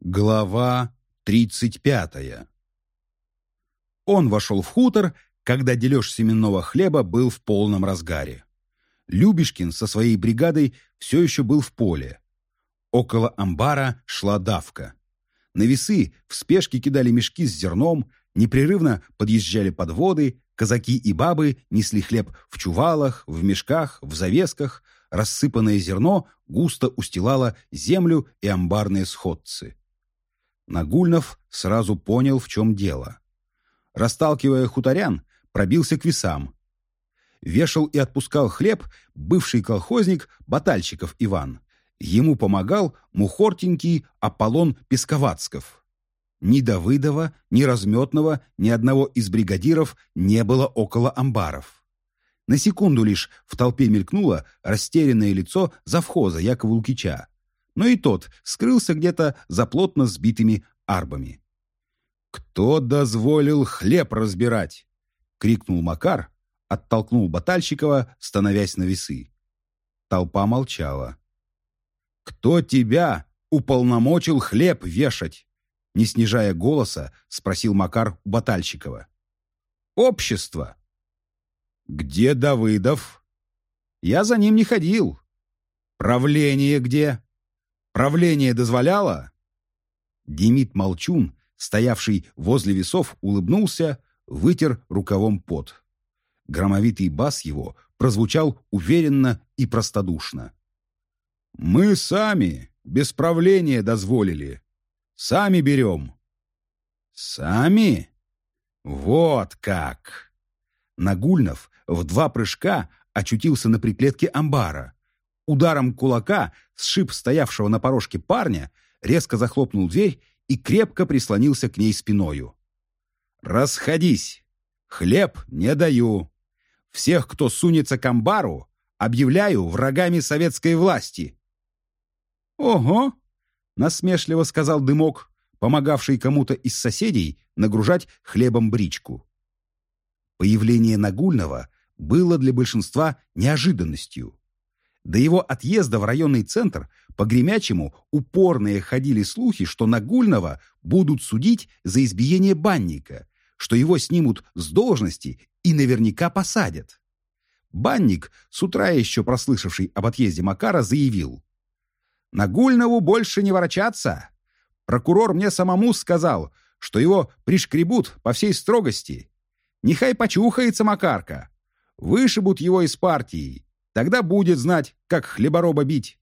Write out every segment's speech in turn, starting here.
Глава тридцать пятая Он вошел в хутор, когда дележ семенного хлеба был в полном разгаре. Любешкин со своей бригадой все еще был в поле. Около амбара шла давка. На весы в спешке кидали мешки с зерном, непрерывно подъезжали подводы, казаки и бабы несли хлеб в чувалах, в мешках, в завесках, рассыпанное зерно густо устилало землю и амбарные сходцы. Нагульнов сразу понял, в чем дело. Расталкивая хуторян, пробился к весам. Вешал и отпускал хлеб бывший колхозник Батальщиков Иван. Ему помогал мухортенький Аполлон Песковацков. Ни Давыдова, ни Разметного, ни одного из бригадиров не было около амбаров. На секунду лишь в толпе мелькнуло растерянное лицо завхоза Якова Лукича, но и тот скрылся где-то за плотно сбитыми арбами. «Кто дозволил хлеб разбирать?» — крикнул Макар, оттолкнул Батальщикова, становясь на весы. Толпа молчала. «Кто тебя уполномочил хлеб вешать?» Не снижая голоса, спросил Макар у Батальщикова. «Общество». «Где Давыдов?» «Я за ним не ходил». «Правление где?» «Правление дозволяло?» Демид Молчун, стоявший возле весов, улыбнулся, вытер рукавом пот. Громовитый бас его прозвучал уверенно и простодушно. Мы сами, без правления дозволили. Сами берем. Сами? Вот как! Нагульнов в два прыжка очутился на приклетке амбара. Ударом кулака сшиб стоявшего на порожке парня, резко захлопнул дверь и крепко прислонился к ней спиною. «Расходись! Хлеб не даю! Всех, кто сунется к амбару, объявляю врагами советской власти!» «Ого!» — насмешливо сказал дымок, помогавший кому-то из соседей нагружать хлебом бричку. Появление Нагульного было для большинства неожиданностью. До его отъезда в районный центр по Гремячему упорные ходили слухи, что Нагульного будут судить за избиение банника, что его снимут с должности и наверняка посадят. Банник, с утра еще прослышавший об отъезде Макара, заявил. Нагульнову больше не ворочаться. Прокурор мне самому сказал, что его пришкребут по всей строгости. Нехай почухается Макарка. Вышибут его из партии. Тогда будет знать, как хлебороба бить.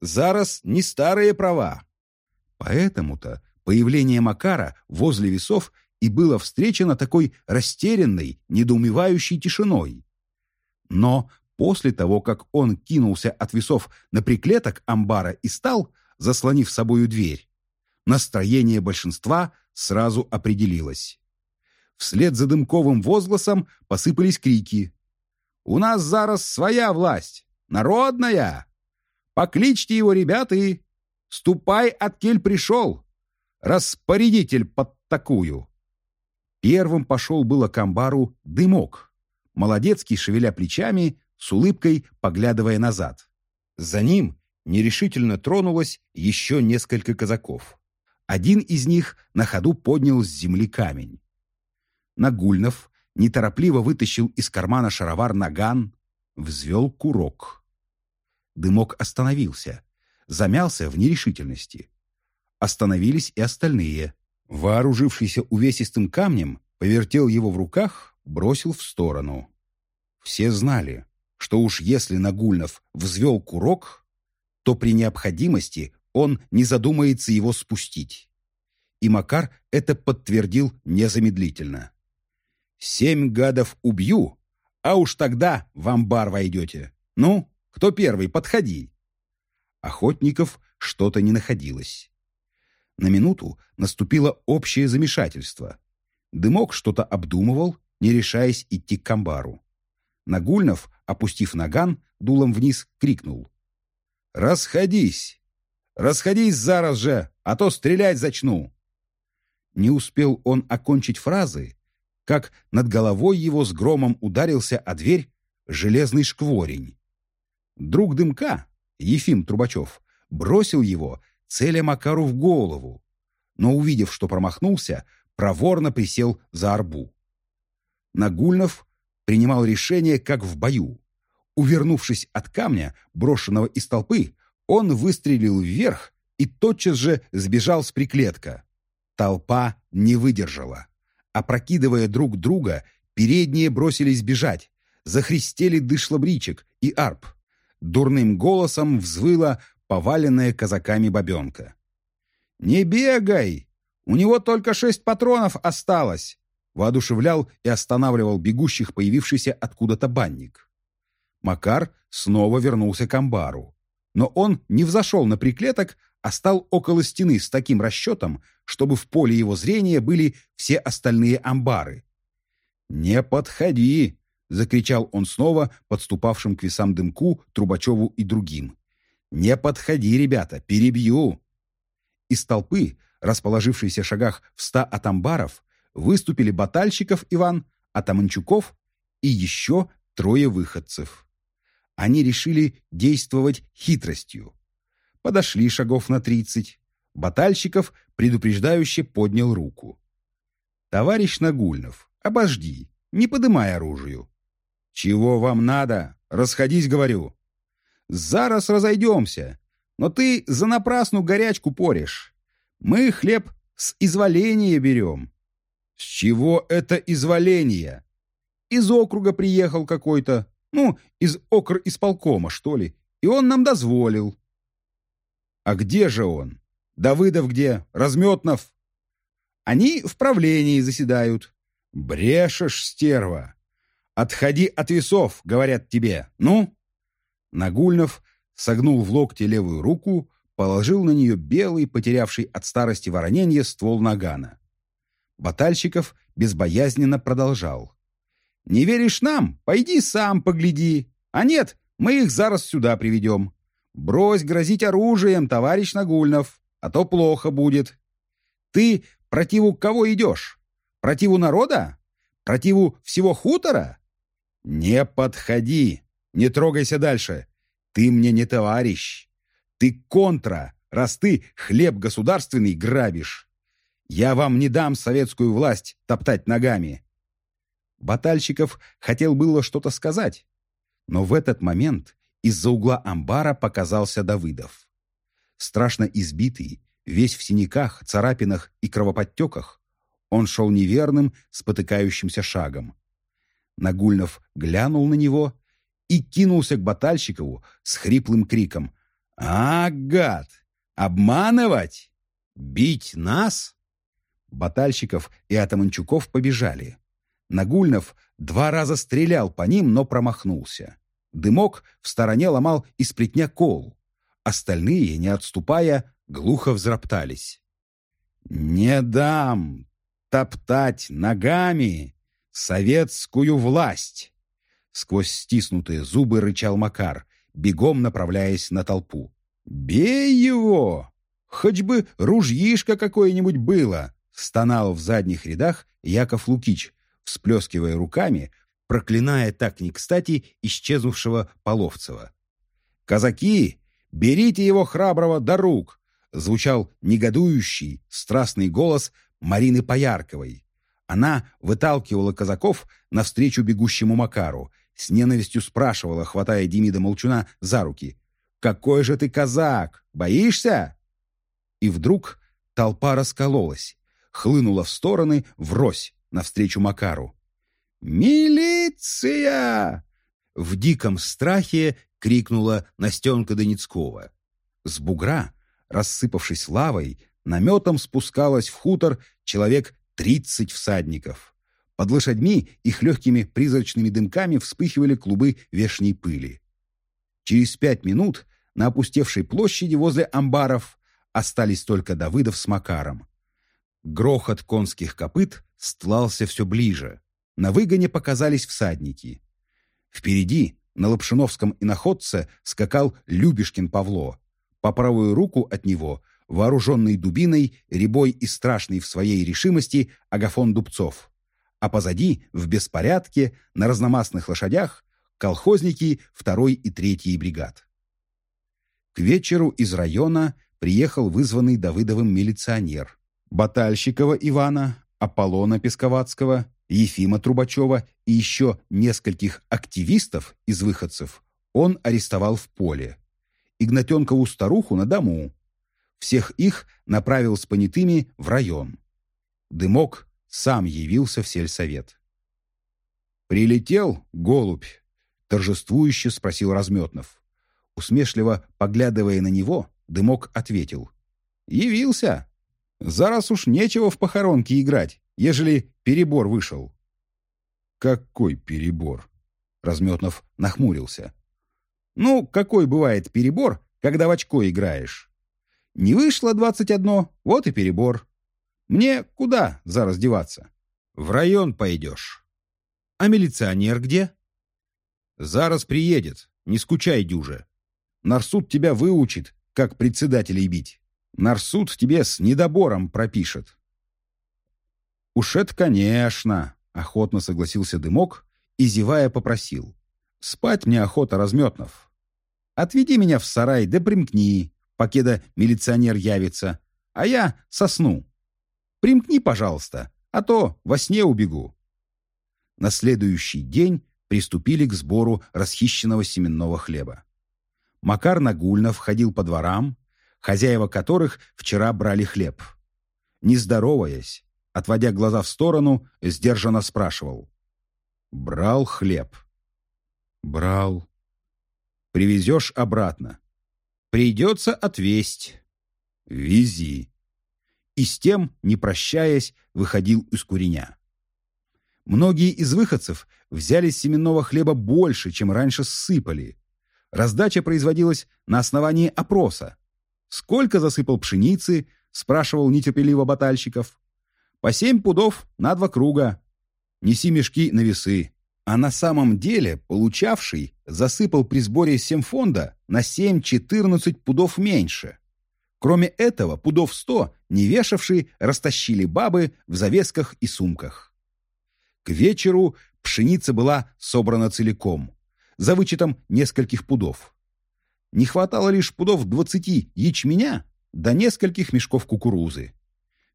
Зараз не старые права. Поэтому-то появление Макара возле весов и было встречено такой растерянной, недоумевающей тишиной. Но После того, как он кинулся от весов на приклеток амбара и стал, заслонив собою дверь, настроение большинства сразу определилось. Вслед за дымковым возгласом посыпались крики. «У нас зараз своя власть! Народная! Покличьте его, ребята, и... Ступай, от кель пришел! Распорядитель под такую!» Первым пошел было к амбару дымок. Молодецкий, шевеля плечами, с улыбкой поглядывая назад. За ним нерешительно тронулось еще несколько казаков. Один из них на ходу поднял с земли камень. Нагульнов неторопливо вытащил из кармана шаровар наган, взвел курок. Дымок остановился, замялся в нерешительности. Остановились и остальные. Вооружившийся увесистым камнем, повертел его в руках, бросил в сторону. Все знали, что уж если Нагульнов взвел курок, то при необходимости он не задумается его спустить. И Макар это подтвердил незамедлительно. «Семь гадов убью, а уж тогда в амбар войдете. Ну, кто первый, подходи». Охотников что-то не находилось. На минуту наступило общее замешательство. Дымок что-то обдумывал, не решаясь идти к амбару. Нагульнов, опустив наган, дулом вниз крикнул. «Расходись! Расходись зараз же, а то стрелять зачну!» Не успел он окончить фразы, как над головой его с громом ударился о дверь железный шкворень. Друг дымка, Ефим Трубачев, бросил его, целя Макару в голову. но, увидев, что промахнулся, проворно присел за арбу. Нагульнов принимал решение, как в бою. Увернувшись от камня, брошенного из толпы, он выстрелил вверх и тотчас же сбежал с приклетка. Толпа не выдержала. Опрокидывая друг друга, передние бросились бежать. Захристели дышлобричек и арп. Дурным голосом взвыла поваленная казаками бабенка. «Не бегай! У него только шесть патронов осталось!» воодушевлял и останавливал бегущих появившийся откуда-то банник. Макар снова вернулся к амбару. Но он не взошел на приклеток, а стал около стены с таким расчетом, чтобы в поле его зрения были все остальные амбары. «Не подходи!» — закричал он снова подступавшим к весам дымку, Трубачеву и другим. «Не подходи, ребята, перебью!» Из толпы, расположившейся в шагах в ста от амбаров, выступили Батальщиков Иван, Атаманчуков и еще трое выходцев. Они решили действовать хитростью. Подошли шагов на тридцать. Батальщиков предупреждающе поднял руку. «Товарищ Нагульнов, обожди, не подымай оружию». «Чего вам надо? Расходись, говорю». «Зараз разойдемся, но ты за напрасну горячку порешь. Мы хлеб с изволения берем». «С чего это изволение?» «Из округа приехал какой-то, ну, из окр исполкома, что ли, и он нам дозволил». «А где же он? Давыдов где? Разметнов?» «Они в правлении заседают». «Брешешь, стерва! Отходи от весов, говорят тебе, ну?» Нагульнов согнул в локте левую руку, положил на нее белый, потерявший от старости вороненье, ствол нагана. Батальщиков безбоязненно продолжал. «Не веришь нам? Пойди сам погляди. А нет, мы их зараз сюда приведем. Брось грозить оружием, товарищ Нагульнов, а то плохо будет. Ты противу кого идешь? Противу народа? Противу всего хутора? Не подходи, не трогайся дальше. Ты мне не товарищ. Ты контра, раз ты хлеб государственный грабишь. Я вам не дам советскую власть топтать ногами!» Батальщиков хотел было что-то сказать, но в этот момент из-за угла амбара показался Давыдов. Страшно избитый, весь в синяках, царапинах и кровоподтеках, он шел неверным, спотыкающимся шагом. Нагульнов глянул на него и кинулся к Батальщикову с хриплым криком. «А, гад! Обманывать? Бить нас?» Батальщиков и Атаманчуков побежали. Нагульнов два раза стрелял по ним, но промахнулся. Дымок в стороне ломал из плетня кол. Остальные, не отступая, глухо взроптались. «Не дам топтать ногами советскую власть!» Сквозь стиснутые зубы рычал Макар, бегом направляясь на толпу. «Бей его! Хоть бы ружьишко какое-нибудь было!» Стонал в задних рядах Яков Лукич, всплескивая руками, проклиная так не кстати исчезнувшего Половцева. «Казаки, берите его храброго до рук!» звучал негодующий, страстный голос Марины Поярковой. Она выталкивала казаков навстречу бегущему Макару, с ненавистью спрашивала, хватая Демида Молчуна за руки. «Какой же ты казак? Боишься?» И вдруг толпа раскололась хлынула в стороны, врозь, навстречу Макару. «Милиция!» В диком страхе крикнула Настенка Донецкова. С бугра, рассыпавшись лавой, наметом спускалась в хутор человек тридцать всадников. Под лошадьми их легкими призрачными дымками вспыхивали клубы вешней пыли. Через пять минут на опустевшей площади возле амбаров остались только Давыдов с Макаром. Грохот конских копыт стлался все ближе. На выгоне показались всадники. Впереди, на Лапшиновском иноходце, скакал Любешкин Павло. По правую руку от него, вооруженный дубиной, рябой и страшный в своей решимости, Агафон Дубцов. А позади, в беспорядке, на разномастных лошадях, колхозники второй и третьей бригад. К вечеру из района приехал вызванный Давыдовым милиционер Батальщикова Ивана, Аполлона Песковацкого, Ефима Трубачева и еще нескольких активистов из выходцев он арестовал в поле. Игнатенкову старуху на дому. Всех их направил с понятыми в район. Дымок сам явился в сельсовет. «Прилетел, голубь?» — торжествующе спросил Разметнов. Усмешливо поглядывая на него, Дымок ответил. «Явился. Зараз уж нечего в похоронке играть, ежели перебор вышел». «Какой перебор?» Разметнов нахмурился. «Ну, какой бывает перебор, когда в очко играешь? Не вышло двадцать одно, вот и перебор. Мне куда зараз деваться? В район пойдешь. А милиционер где? Зараз приедет, не скучай, дюже. Нарсуд тебя выучит, как председателей бить. Нарсуд тебе с недобором пропишет. Уж это, конечно, охотно согласился Дымок и, зевая, попросил. Спать мне охота, Разметнов. Отведи меня в сарай, да примкни, покеда милиционер явится, а я сосну. Примкни, пожалуйста, а то во сне убегу. На следующий день приступили к сбору расхищенного семенного хлеба. Макар Нагульнов ходил по дворам, хозяева которых вчера брали хлеб. Не здороваясь, отводя глаза в сторону, сдержанно спрашивал. «Брал хлеб?» «Брал». «Привезешь обратно?» «Придется отвесть». «Вези» и с тем, не прощаясь, выходил из куреня. Многие из выходцев взяли семенного хлеба больше, чем раньше сыпали. Раздача производилась на основании опроса. «Сколько засыпал пшеницы?» – спрашивал нетерпеливо батальщиков. «По семь пудов на два круга. Неси мешки на весы». А на самом деле получавший засыпал при сборе семфонда на 7-14 пудов меньше. Кроме этого, пудов сто, не вешавшие, растащили бабы в завесках и сумках. К вечеру пшеница была собрана целиком, за вычетом нескольких пудов. Не хватало лишь пудов двадцати ячменя до нескольких мешков кукурузы.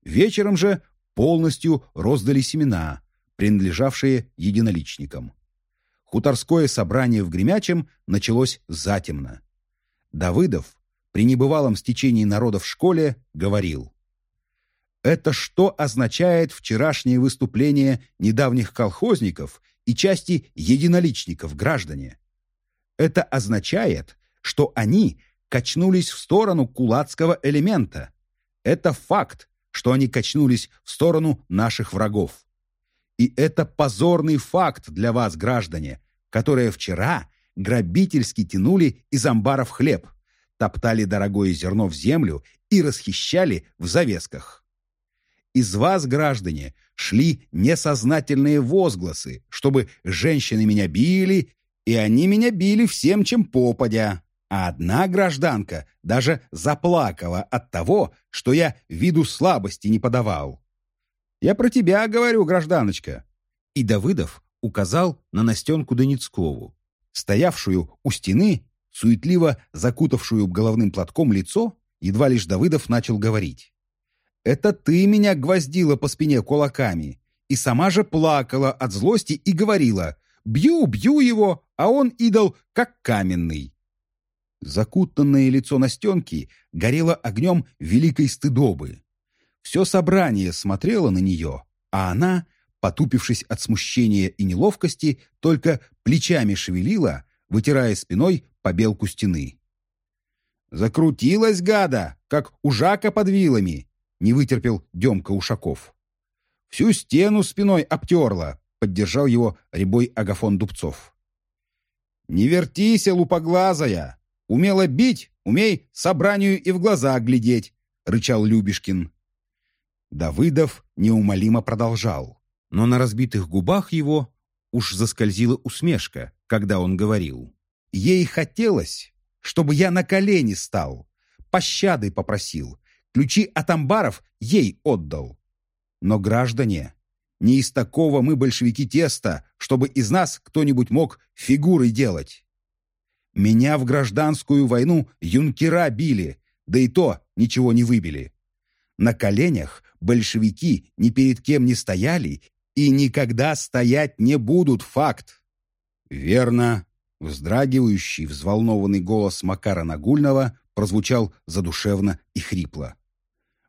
Вечером же полностью роздали семена, принадлежавшие единоличникам. Хуторское собрание в Гремячем началось затемно. Давыдов, при небывалом стечении народа в школе говорил. Это что означает вчерашнее выступление недавних колхозников и части единоличников, граждане? Это означает, что они качнулись в сторону кулацкого элемента. Это факт, что они качнулись в сторону наших врагов. И это позорный факт для вас, граждане, которые вчера грабительски тянули из амбаров хлеб – топтали дорогое зерно в землю и расхищали в завесках. Из вас, граждане, шли несознательные возгласы, чтобы женщины меня били, и они меня били всем, чем попадя. А одна гражданка даже заплакала от того, что я виду слабости не подавал. «Я про тебя говорю, гражданочка». И Давыдов указал на Настенку Доницкову, стоявшую у стены суетливо закутавшую головным платком лицо, едва лишь Давыдов начал говорить. «Это ты меня гвоздила по спине кулаками, и сама же плакала от злости и говорила, «Бью, бью его, а он, идол, как каменный». Закутанное лицо Настенки горело огнем великой стыдобы. Все собрание смотрело на нее, а она, потупившись от смущения и неловкости, только плечами шевелила, вытирая спиной побелку стены. «Закрутилась гада, как ужака под вилами!» — не вытерпел Демка Ушаков. «Всю стену спиной обтерла!» — поддержал его рябой Агафон Дубцов. «Не вертись, лупоглазая! Умела бить, умей собранию и в глаза глядеть!» — рычал Любешкин. Давыдов неумолимо продолжал, но на разбитых губах его уж заскользила усмешка, когда он говорил. Ей хотелось, чтобы я на колени стал, пощады попросил, ключи от амбаров ей отдал. Но, граждане, не из такого мы большевики теста, чтобы из нас кто-нибудь мог фигуры делать. Меня в гражданскую войну юнкера били, да и то ничего не выбили. На коленях большевики ни перед кем не стояли и никогда стоять не будут, факт. Верно. Вздрагивающий, взволнованный голос Макара Нагульного прозвучал задушевно и хрипло.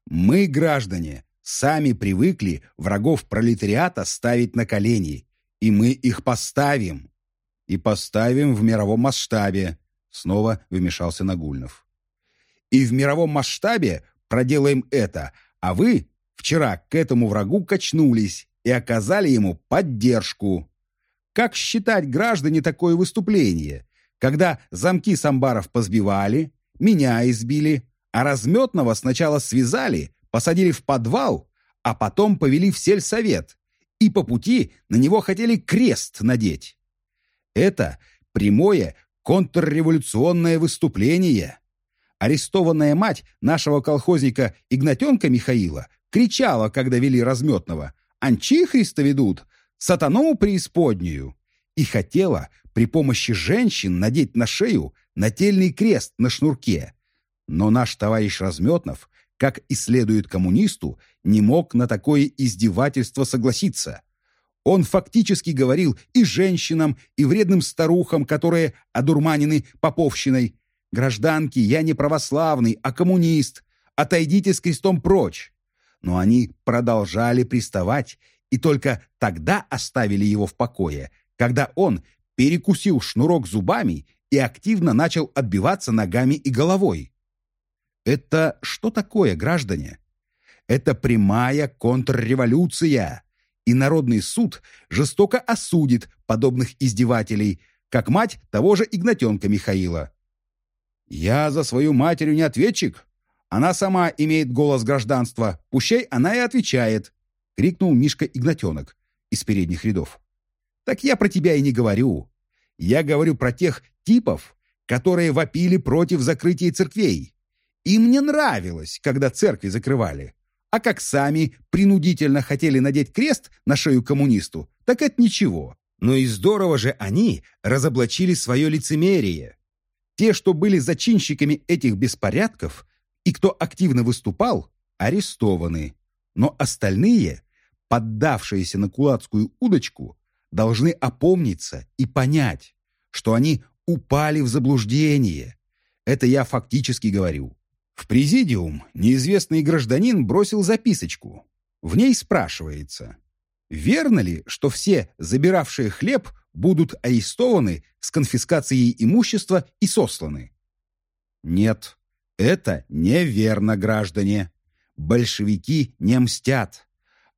«Мы, граждане, сами привыкли врагов пролетариата ставить на колени, и мы их поставим. И поставим в мировом масштабе», — снова вмешался Нагульнов. «И в мировом масштабе проделаем это, а вы вчера к этому врагу качнулись и оказали ему поддержку. Как считать, граждане, такое выступление, когда замки самбаров позбивали, меня избили, а разметного сначала связали, посадили в подвал, а потом повели в сельсовет, и по пути на него хотели крест надеть. Это прямое контрреволюционное выступление. Арестованная мать нашего колхозника Игнатенка Михаила кричала, когда вели разметного «Анчихриста ведут! Сатану преисподнюю!» и хотела при помощи женщин надеть на шею нательный крест на шнурке. Но наш товарищ Разметнов, как и следует коммунисту, не мог на такое издевательство согласиться. Он фактически говорил и женщинам, и вредным старухам, которые одурманены поповщиной, «Гражданки, я не православный, а коммунист. Отойдите с крестом прочь». Но они продолжали приставать и только тогда оставили его в покое, когда он перекусил шнурок зубами и активно начал отбиваться ногами и головой. Это что такое, граждане? Это прямая контрреволюция, и Народный суд жестоко осудит подобных издевателей, как мать того же Игнатенка Михаила. «Я за свою матерью не ответчик. Она сама имеет голос гражданства. Пущай она и отвечает», — крикнул Мишка Игнатенок из передних рядов. «Так я про тебя и не говорю. Я говорю про тех типов, которые вопили против закрытия церквей. Им не нравилось, когда церкви закрывали. А как сами принудительно хотели надеть крест на шею коммунисту, так это ничего. Но и здорово же они разоблачили свое лицемерие. Те, что были зачинщиками этих беспорядков и кто активно выступал, арестованы. Но остальные, поддавшиеся на кулацкую удочку, должны опомниться и понять, что они упали в заблуждение. Это я фактически говорю. В президиум неизвестный гражданин бросил записочку. В ней спрашивается, верно ли, что все забиравшие хлеб будут арестованы с конфискацией имущества и сосланы? Нет, это неверно, граждане. Большевики не мстят,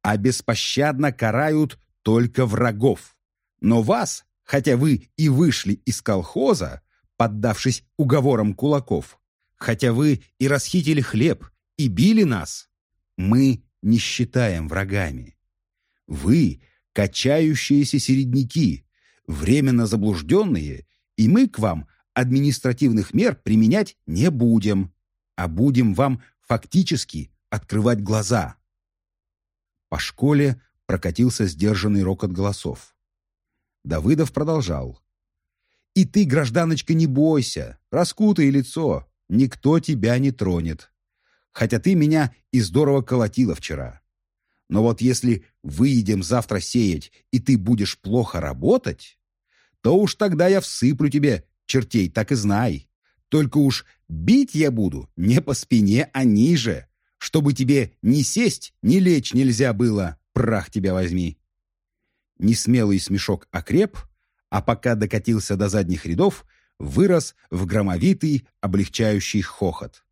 а беспощадно карают только врагов. Но вас, хотя вы и вышли из колхоза, поддавшись уговорам кулаков, хотя вы и расхитили хлеб, и били нас, мы не считаем врагами. Вы — качающиеся середняки, временно заблужденные, и мы к вам административных мер применять не будем, а будем вам фактически открывать глаза. По школе прокатился сдержанный рокот голосов. Давыдов продолжал. «И ты, гражданочка, не бойся, раскутай лицо, никто тебя не тронет. Хотя ты меня и здорово колотила вчера. Но вот если выедем завтра сеять, и ты будешь плохо работать, то уж тогда я всыплю тебе чертей, так и знай. Только уж бить я буду не по спине, а ниже, чтобы тебе ни сесть, ни лечь нельзя было, прах тебя возьми. Несмелый смешок окреп, а пока докатился до задних рядов, вырос в громовитый, облегчающий хохот.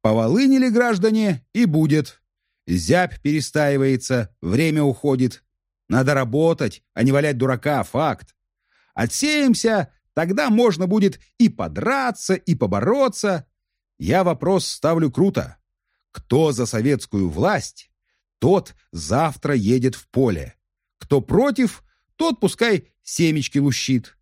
Поволынили граждане, и будет. Зябь перестаивается, время уходит. Надо работать, а не валять дурака, факт. Отсеемся, тогда можно будет и подраться, и побороться. Я вопрос ставлю круто. Кто за советскую власть, тот завтра едет в поле. Кто против, тот пускай семечки лущит.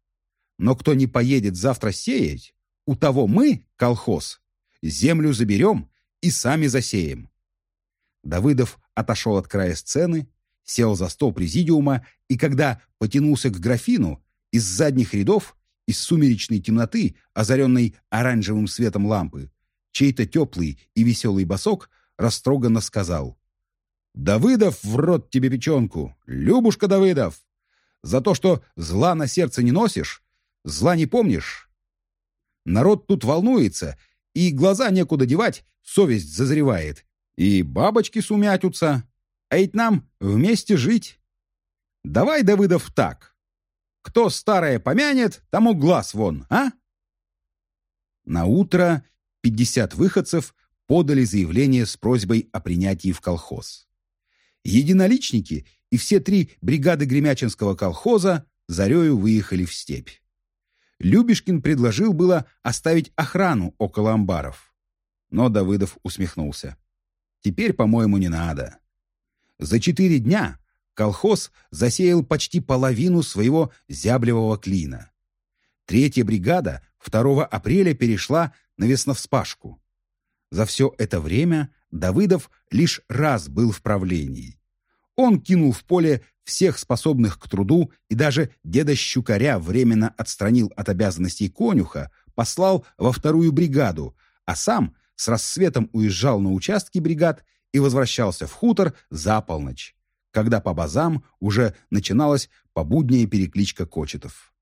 Но кто не поедет завтра сеять, у того мы, колхоз, землю заберем и сами засеем. Давыдов отошел от края сцены, сел за стол президиума, и когда потянулся к графину, из задних рядов, из сумеречной темноты, озаренной оранжевым светом лампы, чей-то теплый и веселый босок растроганно сказал Давыдов в рот тебе печенку! Любушка Давыдов! За то, что зла на сердце не носишь, зла не помнишь. Народ тут волнуется, и глаза некуда девать, совесть зазревает, и бабочки сумятются, а ведь нам вместе жить. Давай, Давыдов, так. Кто старое помянет, тому глаз вон, а? На утро 50 выходцев подали заявление с просьбой о принятии в колхоз. Единоличники и все три бригады Гремячинского колхоза зарею выехали в степь. Любешкин предложил было оставить охрану около амбаров. Но Давыдов усмехнулся. «Теперь, по-моему, не надо. За четыре дня колхоз засеял почти половину своего зяблевого клина. Третья бригада 2 апреля перешла на весновспашку. За все это время Давыдов лишь раз был в правлении. Он кинул в поле всех способных к труду и даже деда Щукаря временно отстранил от обязанностей конюха, послал во вторую бригаду, а сам с рассветом уезжал на участки бригад и возвращался в хутор за полночь, когда по базам уже начиналась побудняя перекличка кочетов.